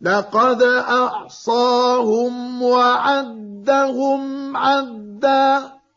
لقد احصاهم وعدهم عدا.